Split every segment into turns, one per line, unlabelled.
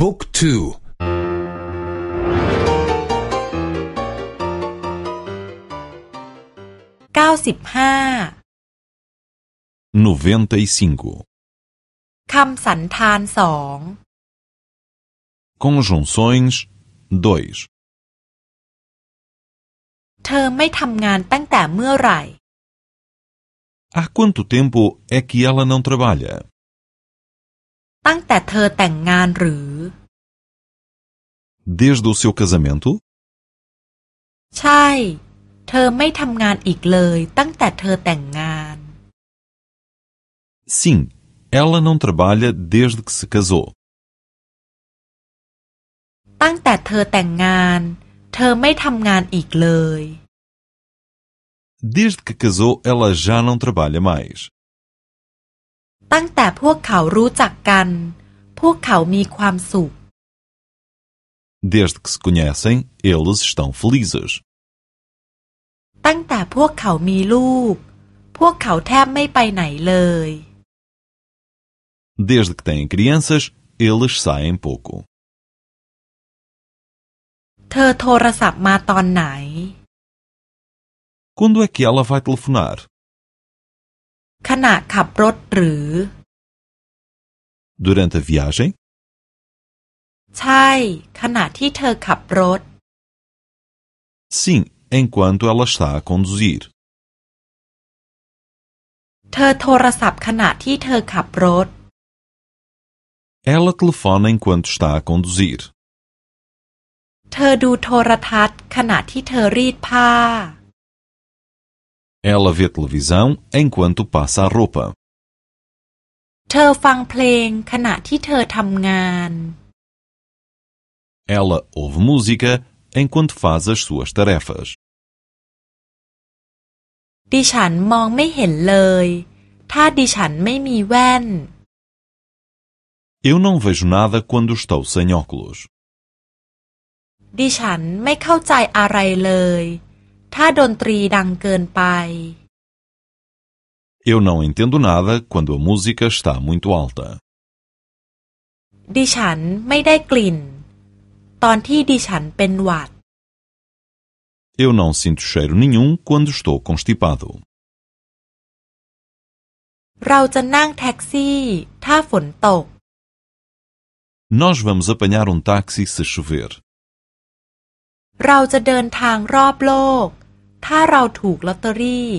บุ๊กทู
เก้าสิบห้า
95.
คำสันธานสอง
Conjunções 2.
เธอไม่ทำงานตั้งแต่เมื่อไหร่
Há quanto tempo é que ela não trabalha?
ตั้งแต่เธอแต่งงานหรือ
Desde o seu casamento?
ใช่ เธอไม่ทำงานอีกเลยตั้งแต่เธอแต่งงาน
Sim, ela não trabalha desde que se casou.
ตั้งแต่เธอแต่งงาน เธอไม่ทำงานอีกเลย
Desde que casou, ela já não trabalha mais.
ตั้งแต่พวกเขารู้จักกัน พวกเขามีความสุข
Desde que se conhecem, eles estão felizes.
ตั้งแต่พวกเขามีลูก พวกเขาแทบไม่ไปไหนเลย
Desde que têm crianças, eles saem pouco.
เธอโทรศัพท์มาตอนไหน
Quando é que ela vai telefonar?
ขณะขับรถหรือ
Durante a viagem?
ใช่ ขณะที่เธอขับรถ
Sim, enquanto ela está a conduzir.
เธอโทรศัพท์ขณะที่เธอขับรถ
Ela telefona enquanto está a conduzir.
เธอดูโทรทัศน์ขณะที่เธอรีดผ้า
Ela vê televisão enquanto passa a roupa.
เธอฟังเพลง ขณะที่เธอทำงาน
Ela ouve música enquanto faz as suas tarefas.
ดิฉันมองไม่เห็นเลย ถ้าดิฉันไม่มีแว่น
Eu não vejo nada quando estou sem óculos.
ดิฉันไม่เข้าใจอะไรเลย ถ้าดนตรีดังเกินไป
Eu não entendo nada quando a música está muito alta.
ดิฉันไม่ได้กลิ่น ตอนที่ดิฉันเป็นหวัด
Eu não sinto cheiro nenhum quando estou constipado.
เราจะนั่งแท็กซี่ ถ้าฝนตก
Nós vamos apanhar um táxi se chover.
เราจะเดินทางรอบโลก ถ้าเราถูกลอตเตอรี่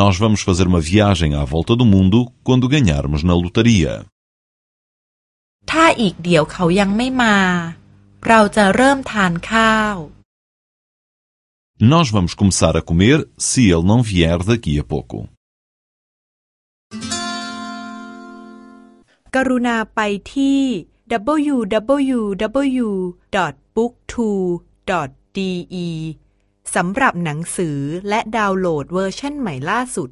Nós vamos fazer uma viagem à volta do mundo quando ganharmos na lotaria.
ถ้าอีกเดี๋ยวเขายังไม่มา เราจะเริ่มทานข้าว
Nós vamos começar a comer se ele não vier daqui a pouco.
กรุณาไปที่ booktwo.de สำหรับหนังสือและดาวน์โหลดเวอร์ชันใหม่ล่าสุด